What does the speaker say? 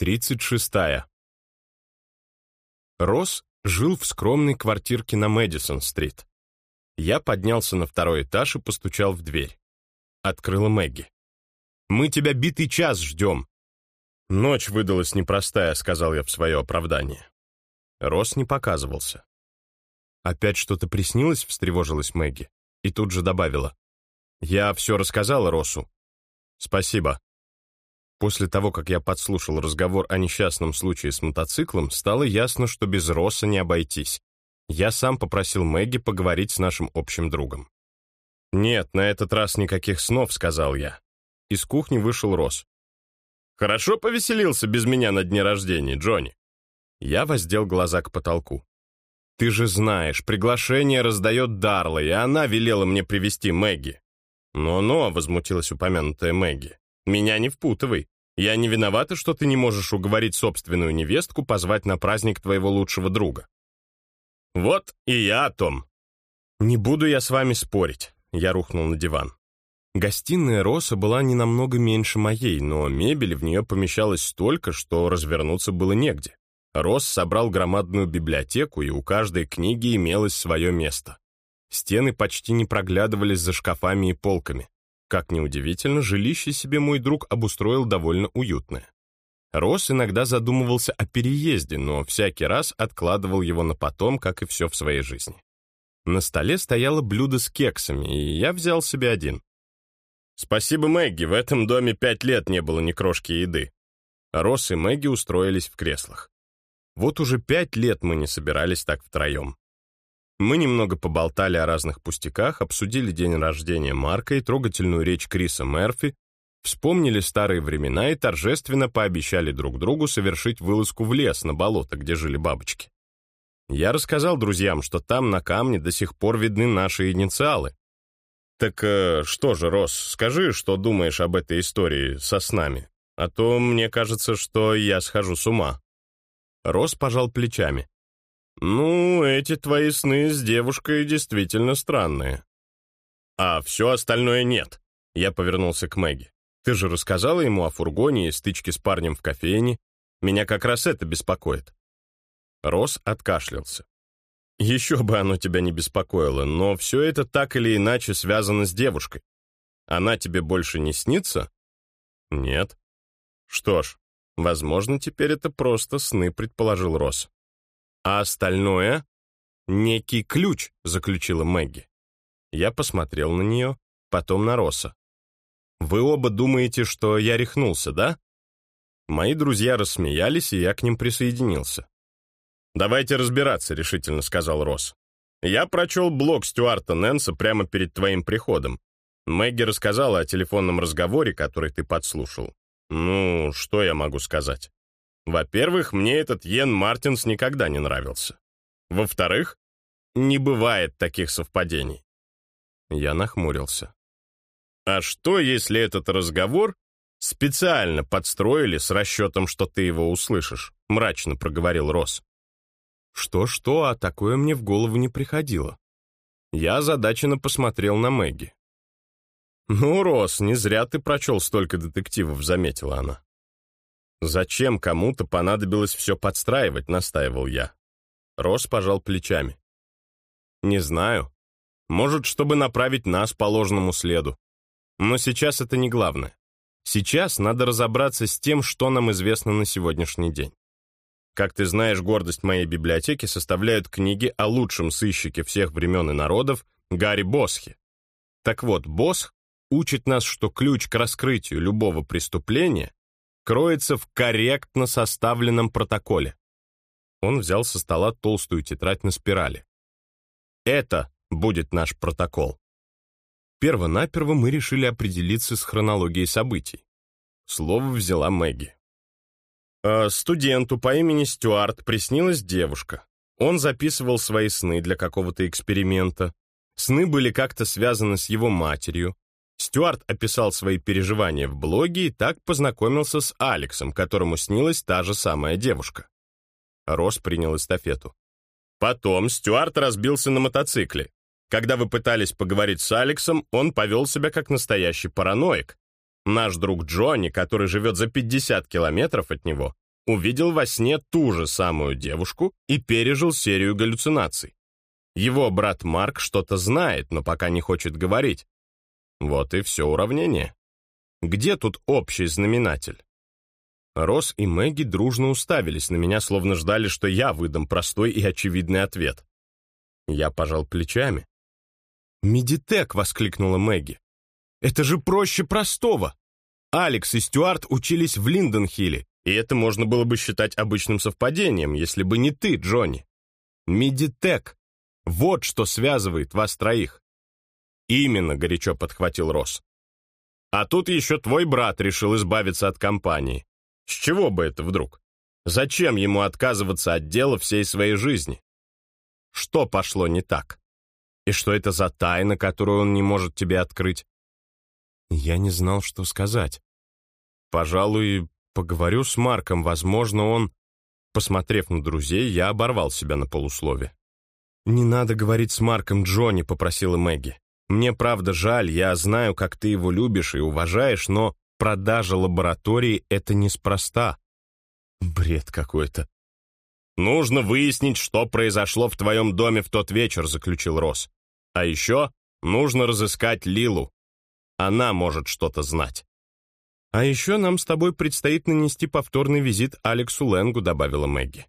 Тридцать шестая. Росс жил в скромной квартирке на Мэдисон-стрит. Я поднялся на второй этаж и постучал в дверь. Открыла Мэгги. «Мы тебя битый час ждем!» «Ночь выдалась непростая», — сказал я в свое оправдание. Росс не показывался. «Опять что-то приснилось?» — встревожилась Мэгги. И тут же добавила. «Я все рассказала Россу». «Спасибо». После того, как я подслушал разговор о несчастном случае с мотоциклом, стало ясно, что без Росса не обойтись. Я сам попросил Мэгги поговорить с нашим общим другом. «Нет, на этот раз никаких снов», — сказал я. Из кухни вышел Росс. «Хорошо повеселился без меня на дне рождения, Джонни». Я воздел глаза к потолку. «Ты же знаешь, приглашение раздает Дарла, и она велела мне привести Мэгги». «Но-но», — возмутилась упомянутая Мэгги. Меня не впутывай. Я не виновата, что ты не можешь уговорить собственную невестку позвать на праздник твоего лучшего друга. Вот и я о том. Не буду я с вами спорить. Я рухнул на диван. Гостиная Роса была не намного меньше моей, но мебели в нее помещалось столько, что развернуться было негде. Росс собрал громадную библиотеку, и у каждой книги имелось свое место. Стены почти не проглядывались за шкафами и полками. Как неудивительно, жилище себе мой друг обустроил довольно уютное. Росс иногда задумывался о переезде, но всякий раз откладывал его на потом, как и все в своей жизни. На столе стояло блюдо с кексами, и я взял себе один. «Спасибо, Мэгги, в этом доме пять лет не было ни крошки еды». Росс и Мэгги устроились в креслах. Вот уже пять лет мы не собирались так втроем. Мы немного поболтали о разных пустяках, обсудили день рождения Марка и трогательную речь Криса Мерфи, вспомнили старые времена и торжественно пообещали друг другу совершить вылазку в лес на болото, где жили бабочки. Я рассказал друзьям, что там на камне до сих пор видны наши инициалы. «Так э, что же, Рос, скажи, что думаешь об этой истории со снами, а то мне кажется, что я схожу с ума». Рос пожал плечами. «Ну, эти твои сны с девушкой действительно странные». «А все остальное нет», — я повернулся к Мэгги. «Ты же рассказала ему о фургоне и стычке с парнем в кофейне. Меня как раз это беспокоит». Рос откашлялся. «Еще бы оно тебя не беспокоило, но все это так или иначе связано с девушкой. Она тебе больше не снится?» «Нет». «Что ж, возможно, теперь это просто сны», — предположил Рос. А остальное — некий ключ, заключила Мэгги. Я посмотрел на нее, потом на Росса. Вы оба думаете, что я рехнулся, да? Мои друзья рассмеялись, и я к ним присоединился. «Давайте разбираться», — решительно сказал Росс. «Я прочел блог Стюарта Нэнса прямо перед твоим приходом. Мэгги рассказала о телефонном разговоре, который ты подслушал. Ну, что я могу сказать? Во-первых, мне этот Йен Мартинс никогда не нравился. Во-вторых, не бывает таких совпадений. Я нахмурился. А что, если этот разговор специально подстроили с расчетом, что ты его услышишь? Мрачно проговорил Росс. Что-что, а такое мне в голову не приходило. Я озадаченно посмотрел на Мэгги. «Ну, Росс, не зря ты прочел столько детективов», — заметила она. «Зачем кому-то понадобилось все подстраивать?» — настаивал я. Рос пожал плечами. «Не знаю. Может, чтобы направить нас по ложному следу. Но сейчас это не главное. Сейчас надо разобраться с тем, что нам известно на сегодняшний день. Как ты знаешь, гордость моей библиотеки составляют книги о лучшем сыщике всех времен и народов Гарри Босхе. Так вот, Босх учит нас, что ключ к раскрытию любого преступления кроется в корректно составленном протоколе. Он взял со стола толстую тетрадь на спирали. Это будет наш протокол. Первонаперво мы решили определиться с хронологией событий. Слово взяла Мэгги. А студенту по имени Стюарт приснилась девушка. Он записывал свои сны для какого-то эксперимента. Сны были как-то связаны с его матерью, Стюарт описал свои переживания в блоге и так познакомился с Алексом, которому снилась та же самая девушка. Росс принял эстафету. Потом Стюарт разбился на мотоцикле. Когда вы пытались поговорить с Алексом, он повел себя как настоящий параноик. Наш друг Джонни, который живет за 50 километров от него, увидел во сне ту же самую девушку и пережил серию галлюцинаций. Его брат Марк что-то знает, но пока не хочет говорить. Вот и все уравнение. Где тут общий знаменатель? Росс и Мэгги дружно уставились на меня, словно ждали, что я выдам простой и очевидный ответ. Я пожал плечами. «Медитек!» — воскликнула Мэгги. «Это же проще простого! Алекс и Стюарт учились в Линденхилле, и это можно было бы считать обычным совпадением, если бы не ты, Джонни. Медитек! Вот что связывает вас троих!» «Именно!» — горячо подхватил Росс. «А тут еще твой брат решил избавиться от компании. С чего бы это вдруг? Зачем ему отказываться от дела всей своей жизни? Что пошло не так? И что это за тайна, которую он не может тебе открыть? Я не знал, что сказать. Пожалуй, поговорю с Марком, возможно, он... Посмотрев на друзей, я оборвал себя на полуслове. «Не надо говорить с Марком Джонни», — попросила Мэгги. «Мне правда жаль, я знаю, как ты его любишь и уважаешь, но продажа лаборатории — это неспроста. Бред какой-то. «Нужно выяснить, что произошло в твоем доме в тот вечер», — заключил Росс. «А еще нужно разыскать Лилу. Она может что-то знать». «А еще нам с тобой предстоит нанести повторный визит Алексу Лэнгу», — добавила Мэгги.